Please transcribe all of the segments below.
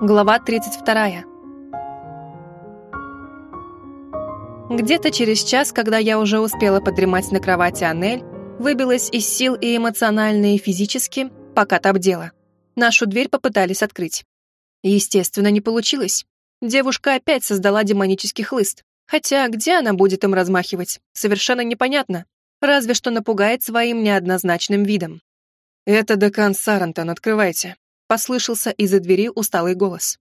Глава 32. Где-то через час, когда я уже успела подремать на кровати Анель, выбилась из сил и эмоционально, и физически, пока табдела. Нашу дверь попытались открыть. Естественно, не получилось. Девушка опять создала демонический хлыст. Хотя где она будет им размахивать, совершенно непонятно. Разве что напугает своим неоднозначным видом. «Это декан Сарантон, открывайте», послышался из-за двери усталый голос.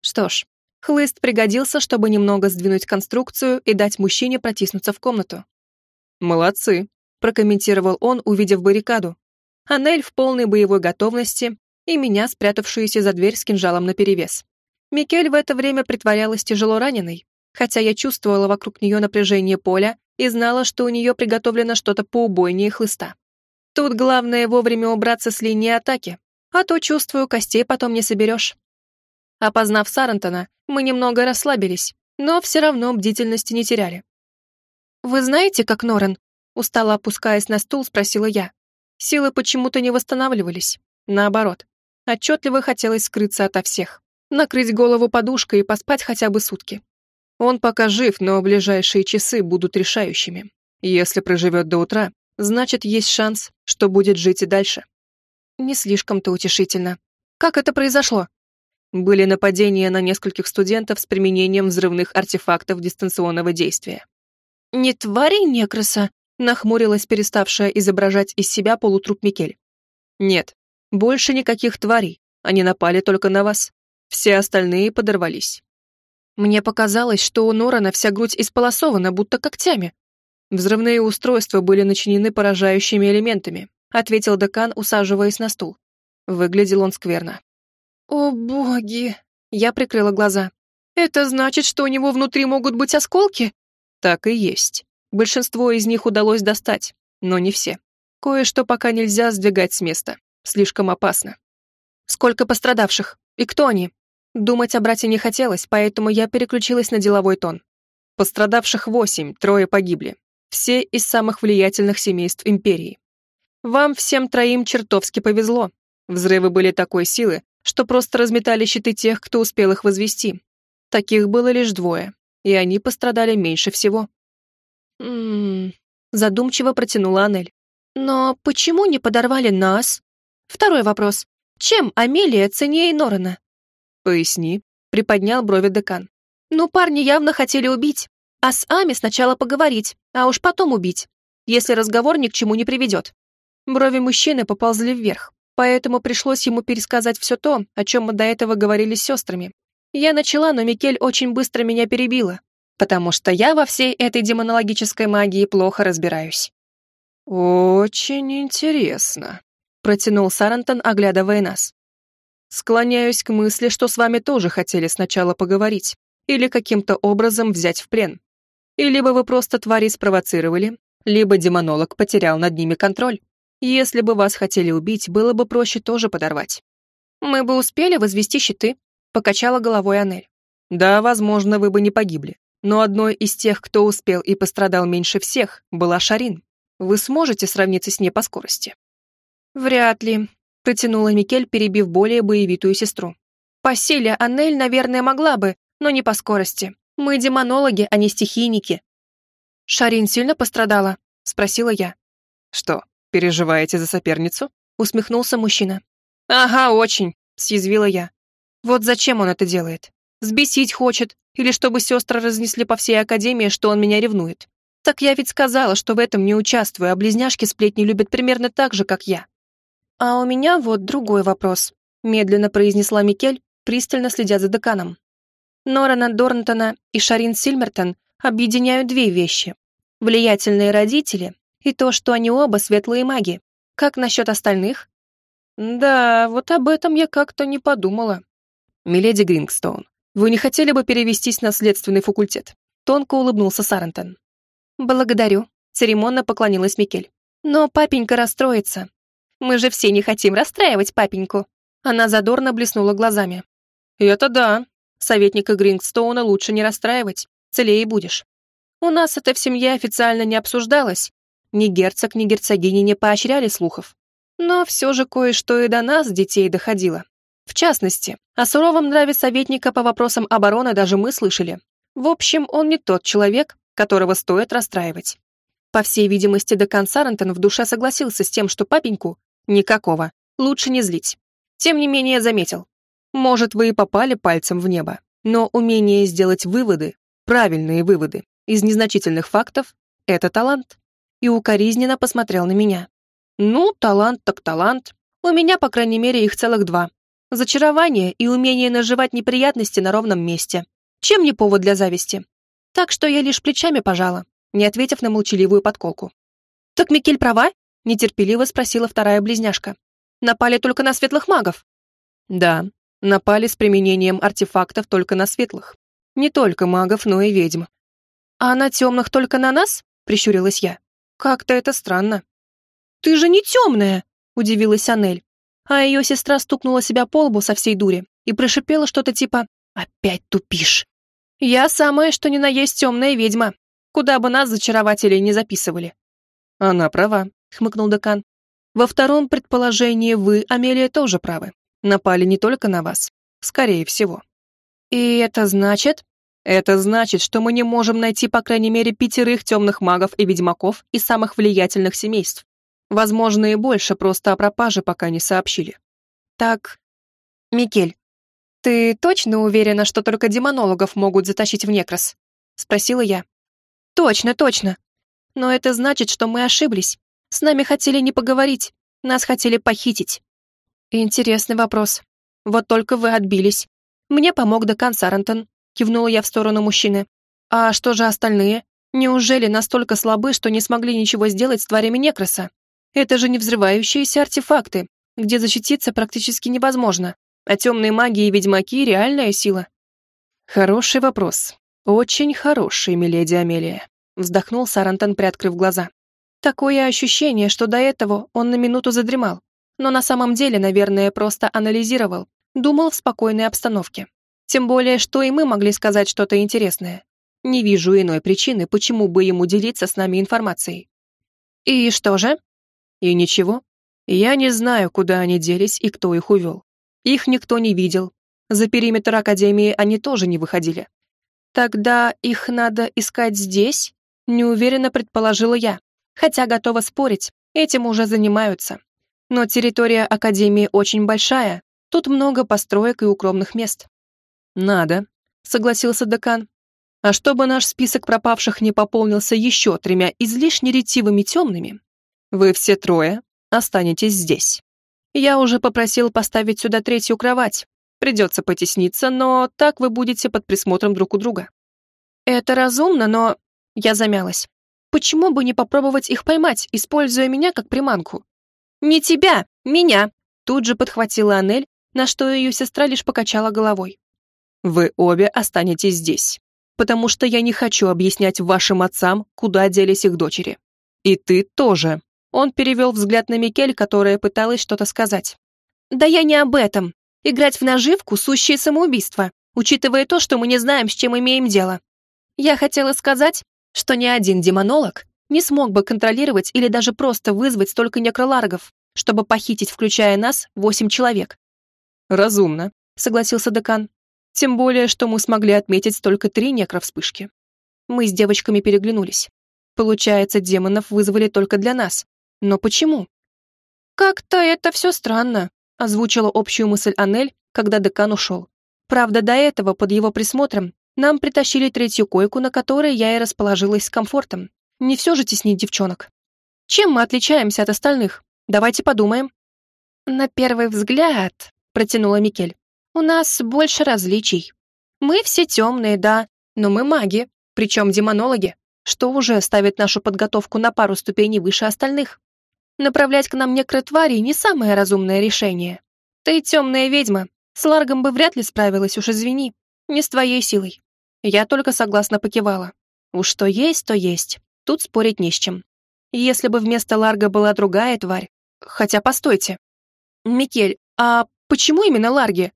Что ж, хлыст пригодился, чтобы немного сдвинуть конструкцию и дать мужчине протиснуться в комнату. «Молодцы», — прокомментировал он, увидев баррикаду. Анель в полной боевой готовности и меня, спрятавшуюся за дверь с кинжалом наперевес. Микель в это время притворялась тяжело раненой, хотя я чувствовала вокруг нее напряжение поля и знала, что у нее приготовлено что-то поубойнее хлыста. Тут главное вовремя убраться с линии атаки, а то, чувствую, костей потом не соберешь. Опознав Сарантона, мы немного расслабились, но все равно бдительности не теряли. «Вы знаете, как Норан?» Устало опускаясь на стул, спросила я. Силы почему-то не восстанавливались. Наоборот, отчетливо хотелось скрыться ото всех, накрыть голову подушкой и поспать хотя бы сутки. Он пока жив, но ближайшие часы будут решающими. Если проживет до утра, значит, есть шанс, что будет жить и дальше. Не слишком-то утешительно. Как это произошло? Были нападения на нескольких студентов с применением взрывных артефактов дистанционного действия. «Не твари некраса?» — нахмурилась переставшая изображать из себя полутруп Микель. «Нет, больше никаких тварей. Они напали только на вас. Все остальные подорвались». Мне показалось, что у Норана вся грудь исполосована, будто когтями. Взрывные устройства были начинены поражающими элементами, ответил декан, усаживаясь на стул. Выглядел он скверно. «О, боги!» Я прикрыла глаза. «Это значит, что у него внутри могут быть осколки?» Так и есть. Большинство из них удалось достать, но не все. Кое-что пока нельзя сдвигать с места. Слишком опасно. Сколько пострадавших? И кто они? Думать о брате не хотелось, поэтому я переключилась на деловой тон. Пострадавших восемь, трое погибли. Все из самых влиятельных семейств империи. Вам всем троим чертовски повезло. Взрывы были такой силы, что просто разметали щиты тех, кто успел их возвести. Таких было лишь двое, и они пострадали меньше всего. «М-м-м», задумчиво протянула Анель. «Но почему не подорвали нас?» Второй вопрос. Чем Амелия ценнее Норана? «Поясни», — приподнял брови декан. «Ну, парни явно хотели убить, а с Ами сначала поговорить, а уж потом убить, если разговор ни к чему не приведет. Брови мужчины поползли вверх, поэтому пришлось ему пересказать все то, о чем мы до этого говорили с сестрами. Я начала, но Микель очень быстро меня перебила, потому что я во всей этой демонологической магии плохо разбираюсь. «Очень интересно», — протянул Сарантон, оглядывая нас. «Склоняюсь к мысли, что с вами тоже хотели сначала поговорить или каким-то образом взять в плен. И либо вы просто твари спровоцировали, либо демонолог потерял над ними контроль. Если бы вас хотели убить, было бы проще тоже подорвать. Мы бы успели возвести щиты, покачала головой Анель. Да, возможно, вы бы не погибли. Но одной из тех, кто успел и пострадал меньше всех, была Шарин. Вы сможете сравниться с ней по скорости? Вряд ли, протянула Микель, перебив более боевитую сестру. По силе Анель, наверное, могла бы, но не по скорости. Мы демонологи, а не стихийники. Шарин сильно пострадала? спросила я. Что, «Переживаете за соперницу?» — усмехнулся мужчина. «Ага, очень», — съязвила я. «Вот зачем он это делает? Сбесить хочет, или чтобы сестры разнесли по всей академии, что он меня ревнует. Так я ведь сказала, что в этом не участвую, а близняшки сплетни любят примерно так же, как я». «А у меня вот другой вопрос», — медленно произнесла Микель, пристально следя за деканом. Норана Дорнтона и Шарин Сильмертон объединяют две вещи. Влиятельные родители и то, что они оба светлые маги. Как насчет остальных? Да, вот об этом я как-то не подумала. Миледи Грингстоун, вы не хотели бы перевестись на следственный факультет? Тонко улыбнулся Сарантон. Благодарю. Церемонно поклонилась Микель. Но папенька расстроится. Мы же все не хотим расстраивать папеньку. Она задорно блеснула глазами. Это да. Советника Грингстоуна лучше не расстраивать. Целее будешь. У нас это в семье официально не обсуждалось, ни герцог, ни герцогини не поощряли слухов. Но все же кое-что и до нас, детей, доходило. В частности, о суровом нраве советника по вопросам обороны даже мы слышали. В общем, он не тот человек, которого стоит расстраивать. По всей видимости, декан Сарантон в душе согласился с тем, что папеньку никакого, лучше не злить. Тем не менее заметил. Может, вы и попали пальцем в небо, но умение сделать выводы, правильные выводы, из незначительных фактов — это талант. И укоризненно посмотрел на меня. Ну, талант так талант. У меня, по крайней мере, их целых два. Зачарование и умение наживать неприятности на ровном месте. Чем не повод для зависти? Так что я лишь плечами пожала, не ответив на молчаливую подколку. «Так Микель права?» — нетерпеливо спросила вторая близняшка. «Напали только на светлых магов». «Да, напали с применением артефактов только на светлых. Не только магов, но и ведьм». «А на темных только на нас?» — прищурилась я. «Как-то это странно». «Ты же не темная!» — удивилась Анель. А ее сестра стукнула себя по лбу со всей дури и прошипела что-то типа «Опять тупишь». «Я самая, что ни на есть темная ведьма, куда бы нас, зачарователей, не записывали». «Она права», — хмыкнул декан. «Во втором предположении вы, Амелия, тоже правы. Напали не только на вас. Скорее всего». «И это значит?» «Это значит, что мы не можем найти по крайней мере пятерых темных магов и ведьмаков из самых влиятельных семейств. Возможно, и больше, просто о пропаже пока не сообщили». «Так, Микель, ты точно уверена, что только демонологов могут затащить в некрас?» — спросила я. Точно, точно. Но это значит, что мы ошиблись. С нами хотели не поговорить, нас хотели похитить. Интересный вопрос. Вот только вы отбились. Мне помог декан Сарантон, кивнула я в сторону мужчины. А что же остальные? Неужели настолько слабы, что не смогли ничего сделать с тварями Некроса? Это же не взрывающиеся артефакты, где защититься практически невозможно. А темные маги и ведьмаки — реальная сила. Хороший вопрос. «Очень хороший, миледи Амелия», — вздохнул Сарантон, приоткрыв глаза. Такое ощущение, что до этого он на минуту задремал, но на самом деле, наверное, просто анализировал, думал в спокойной обстановке. Тем более, что и мы могли сказать что-то интересное. Не вижу иной причины, почему бы ему делиться с нами информацией. И что же? И ничего. Я не знаю, куда они делись и кто их увел. Их никто не видел. За периметр Академии они тоже не выходили. «Тогда их надо искать здесь?» — неуверенно предположила я, хотя готова спорить, этим уже занимаются. Но территория Академии очень большая, тут много построек и укромных мест. «Надо», — согласился декан. «А чтобы наш список пропавших не пополнился еще тремя излишне ретивыми темными, вы все трое останетесь здесь. Я уже попросил поставить сюда третью кровать, Придется потесниться, но так вы будете под присмотром друг у друга. Это разумно, но... Я замялась. Почему бы не попробовать их поймать, используя меня как приманку? Не тебя, меня! Тут же подхватила Анель, на что ее сестра лишь покачала головой. Вы обе останетесь здесь, потому что я не хочу объяснять вашим отцам, куда делись их дочери. И ты тоже. Он перевел взгляд на Микель, которая пыталась что-то сказать. «Да я не об этом. Играть в наживку — сущее самоубийство, учитывая то, что мы не знаем, с чем имеем дело. Я хотела сказать, что ни один демонолог не смог бы контролировать или даже просто вызвать столько некроларгов, чтобы похитить, включая нас, восемь человек. «Разумно», — согласился декан. «Тем более, что мы смогли отметить только три некровспышки». Мы с девочками переглянулись. Получается, демонов вызвали только для нас. Но почему? «Как-то это все странно», озвучила общую мысль Анель, когда декан ушел. Правда, до этого, под его присмотром, нам притащили третью койку, на которой я и расположилась с комфортом. Не все же теснить девчонок. Чем мы отличаемся от остальных? Давайте подумаем. На первый взгляд, протянула Микель, у нас больше различий. Мы все темные, да, но мы маги, причем демонологи, что уже ставит нашу подготовку на пару ступеней выше остальных. Направлять к нам некротвари не самое разумное решение. Ты темная ведьма, с Ларгом бы вряд ли справилась, уж извини. Не с твоей силой. Я только согласно покивала. Уж что есть, то есть. Тут спорить не с чем. Если бы вместо Ларга была другая тварь... Хотя, постойте. Микель, а почему именно Ларги?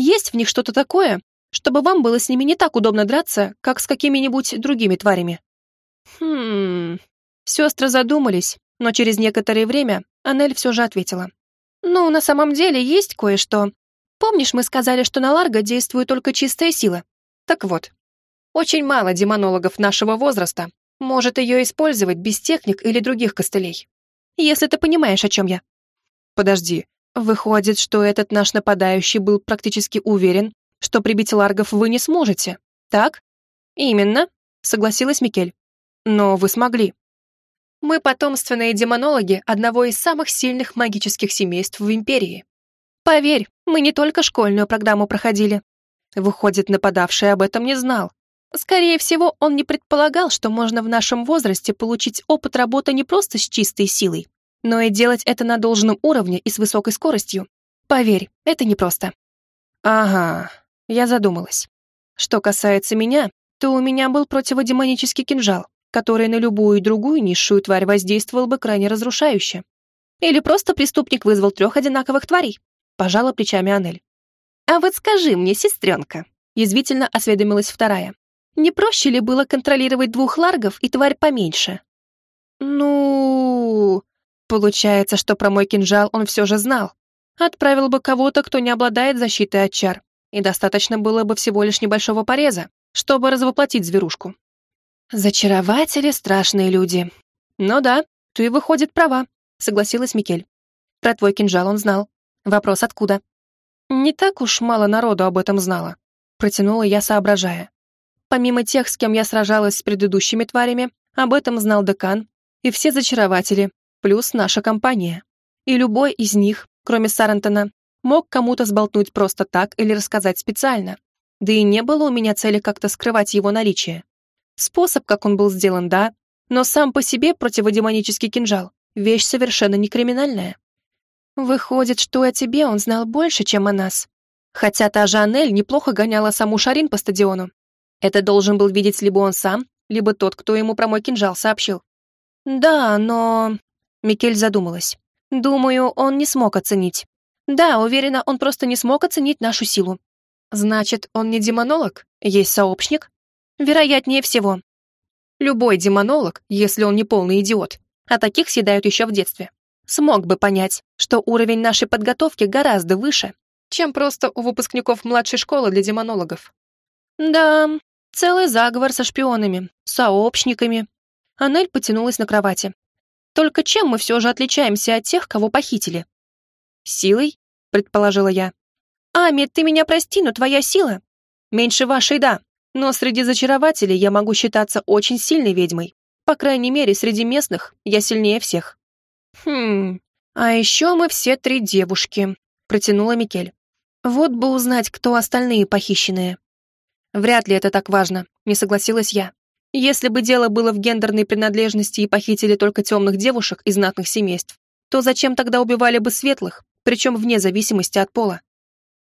Есть в них что-то такое, чтобы вам было с ними не так удобно драться, как с какими-нибудь другими тварями? Хм... Сестры задумались, но через некоторое время Анель все же ответила. «Ну, на самом деле есть кое-что. Помнишь, мы сказали, что на Ларго действует только чистая сила? Так вот, очень мало демонологов нашего возраста может ее использовать без техник или других костылей. Если ты понимаешь, о чем я. Подожди, выходит, что этот наш нападающий был практически уверен, что прибить Ларгов вы не сможете, так? Именно, согласилась Микель. Но вы смогли. Мы потомственные демонологи одного из самых сильных магических семейств в Империи. Поверь, мы не только школьную программу проходили. Выходит, нападавший об этом не знал. Скорее всего, он не предполагал, что можно в нашем возрасте получить опыт работы не просто с чистой силой, но и делать это на должном уровне и с высокой скоростью. Поверь, это непросто. Ага, я задумалась. Что касается меня, то у меня был противодемонический кинжал, который на любую другую низшую тварь воздействовал бы крайне разрушающе. Или просто преступник вызвал трех одинаковых тварей. Пожала плечами Анель. «А вот скажи мне, сестренка», — язвительно осведомилась вторая, «не проще ли было контролировать двух ларгов и тварь поменьше?» «Ну...» Получается, что про мой кинжал он все же знал. Отправил бы кого-то, кто не обладает защитой от чар, и достаточно было бы всего лишь небольшого пореза, чтобы развоплотить зверушку. Зачарователи — страшные люди. Ну да, ты, выходит, права, согласилась Микель. Про твой кинжал он знал. Вопрос откуда? Не так уж мало народу об этом знало. Протянула я, соображая. Помимо тех, с кем я сражалась с предыдущими тварями, об этом знал декан и все зачарователи, плюс наша компания. И любой из них, кроме Сарантона, мог кому-то сболтнуть просто так или рассказать специально. Да и не было у меня цели как-то скрывать его наличие. Способ, как он был сделан, да, но сам по себе противодемонический кинжал — вещь совершенно не криминальная. Выходит, что о тебе он знал больше, чем о нас. Хотя та же Анель неплохо гоняла саму Шарин по стадиону. Это должен был видеть либо он сам, либо тот, кто ему про мой кинжал сообщил. Да, но... Микель задумалась. Думаю, он не смог оценить. Да, уверена, он просто не смог оценить нашу силу. Значит, он не демонолог? Есть сообщник? Вероятнее всего. Любой демонолог, если он не полный идиот, а таких съедают еще в детстве, смог бы понять, что уровень нашей подготовки гораздо выше, чем просто у выпускников младшей школы для демонологов. Да, целый заговор со шпионами, сообщниками. Анель потянулась на кровати. Только чем мы все же отличаемся от тех, кого похитили? Силой, предположила я. Ами, ты меня прости, но твоя сила меньше вашей, да. Но среди зачарователей я могу считаться очень сильной ведьмой. По крайней мере, среди местных я сильнее всех. Хм, а еще мы все три девушки, протянула Микель. Вот бы узнать, кто остальные похищенные. Вряд ли это так важно, не согласилась я. Если бы дело было в гендерной принадлежности и похитили только темных девушек из знатных семейств, то зачем тогда убивали бы светлых, причем вне зависимости от пола?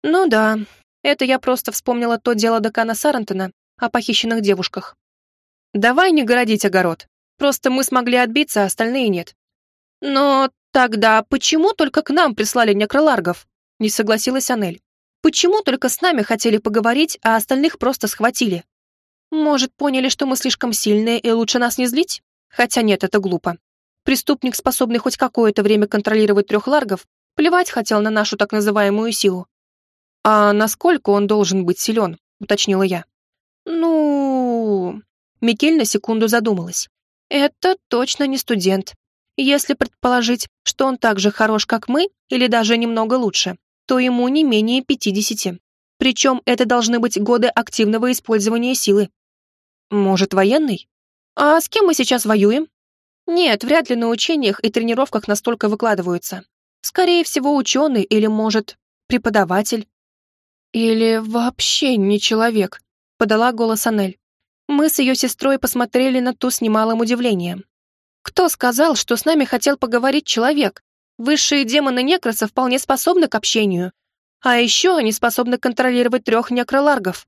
Ну да, это я просто вспомнила то дело декана Сарантона о похищенных девушках. Давай не городить огород. Просто мы смогли отбиться, а остальные нет. Но тогда почему только к нам прислали некроларгов? Не согласилась Анель. Почему только с нами хотели поговорить, а остальных просто схватили? Может, поняли, что мы слишком сильные и лучше нас не злить? Хотя нет, это глупо. Преступник, способный хоть какое-то время контролировать трех ларгов, плевать хотел на нашу так называемую силу. «А насколько он должен быть силен?» — уточнила я. «Ну...» Микель на секунду задумалась. «Это точно не студент. Если предположить, что он так же хорош, как мы, или даже немного лучше, то ему не менее пятидесяти. Причем это должны быть годы активного использования силы. Может, военный? А с кем мы сейчас воюем? Нет, вряд ли на учениях и тренировках настолько выкладываются. Скорее всего, ученый или, может, преподаватель. «Или вообще не человек», — подала голос Анель. Мы с ее сестрой посмотрели на ту с немалым удивлением. «Кто сказал, что с нами хотел поговорить человек? Высшие демоны некроса вполне способны к общению. А еще они способны контролировать трех некроларгов.